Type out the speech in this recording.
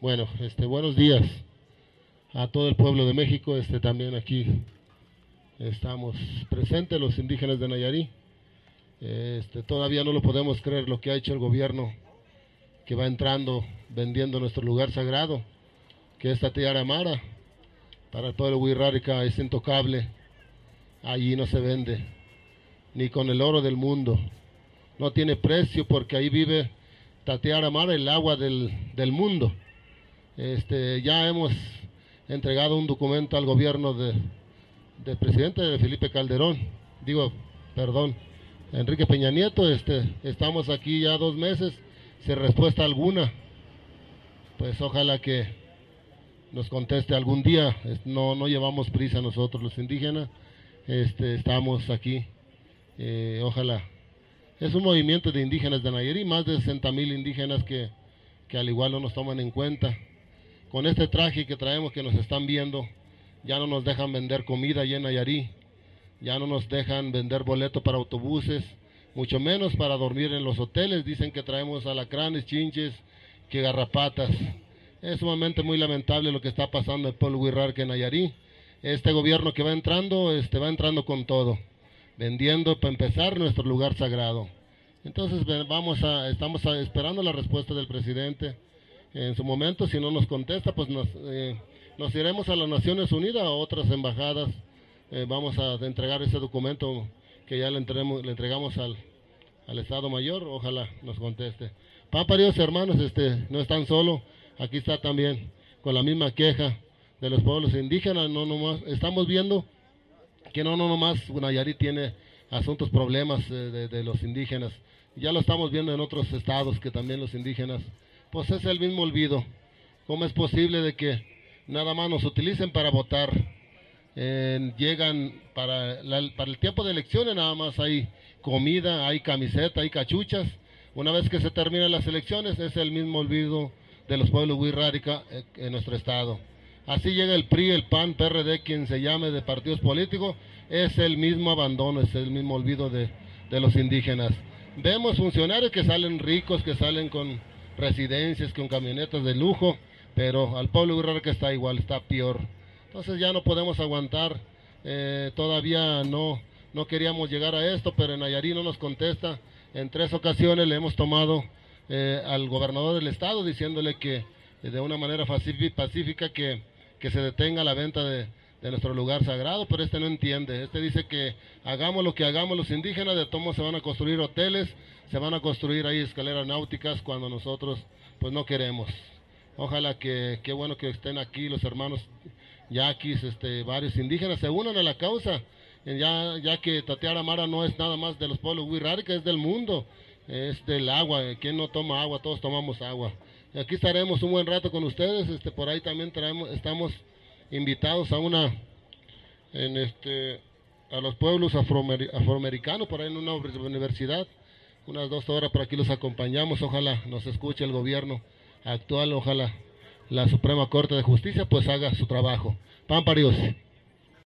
Bueno, este, buenos días a todo el pueblo de México. Este, también aquí estamos presentes los indígenas de Nayarí. Este, todavía no lo podemos creer lo que ha hecho el gobierno que va entrando vendiendo nuestro lugar sagrado, que es Tatiara Mara. Para el pueblo es intocable. Allí no se vende, ni con el oro del mundo. No tiene precio porque ahí vive Tatiara Mara, el agua del, del mundo. Este, ya hemos entregado un documento al gobierno de, del presidente de Felipe Calderón, digo, perdón, Enrique Peña Nieto, este, estamos aquí ya dos meses sin respuesta alguna. Pues ojalá que nos conteste algún día. No, no llevamos prisa nosotros los indígenas, este, estamos aquí. Eh, ojalá. Es un movimiento de indígenas de Nayarit, más de 60 mil indígenas que, que al igual no nos toman en cuenta. Con este traje que traemos que nos están viendo, ya no nos dejan vender comida allá en Nayarit ya no nos dejan vender boletos para autobuses, mucho menos para dormir en los hoteles. Dicen que traemos alacranes, chinches, que garrapatas. Es sumamente muy lamentable lo que está pasando en Pueblo que en Nayarí. Este gobierno que va entrando, este va entrando con todo, vendiendo para empezar nuestro lugar sagrado. Entonces vamos a, estamos esperando la respuesta del presidente. En su momento, si no nos contesta, pues nos, eh, nos iremos a las Naciones Unidas, a otras embajadas eh, vamos a entregar ese documento que ya le, entreguemos, le entregamos al, al, Estado Mayor, ojalá nos conteste. Pamparios hermanos, este, no están solo, aquí está también con la misma queja de los pueblos indígenas, no nomás, estamos viendo que no, no nomás Nayarit tiene asuntos, problemas eh, de, los indígenas, ya lo estamos viendo en otros estados que también los indígenas, pues es el mismo olvido. ¿Cómo es posible de que nada más nos utilicen para votar? llegan para, para el tiempo de elecciones nada más hay comida, hay camiseta, hay cachuchas. Una vez que se terminan las elecciones es el mismo olvido de los pueblos Wirrárica eh, en nuestro estado. Así llega el PRI, el PAN, PRD, quien se llame de partidos políticos, es el mismo abandono, es el mismo olvido de, de los indígenas. Vemos funcionarios que salen ricos, que salen con residencias, con camionetas de lujo, pero al pueblo Wirrárica está igual, está peor. Entonces ya no podemos aguantar, eh, todavía no, no queríamos llegar a esto, pero en Nayarit no nos contesta. En tres ocasiones le hemos tomado eh, al gobernador del estado diciéndole que eh, de una manera pacífica que, que se detenga la venta de, de, nuestro lugar sagrado, pero este no entiende. Este dice que hagamos lo que hagamos los indígenas, de todos se van a construir hoteles, se van a construir ahí escaleras náuticas cuando nosotros pues no queremos. Ojalá que, qué bueno que estén aquí los hermanos yaquis, este, varios indígenas se unan a la causa, ya, ya que Tatiara Mara no es nada más de los pueblos que es del mundo, es del agua, quien no toma agua, todos tomamos agua. Aquí estaremos un buen rato con ustedes, este, por ahí también traemos, estamos invitados a una, en este, a los pueblos afroamericanos, por ahí en una universidad, unas dos horas por aquí los acompañamos, ojalá nos escuche el gobierno actual, ojalá la Suprema Corte de Justicia pues haga su trabajo. Pamparios.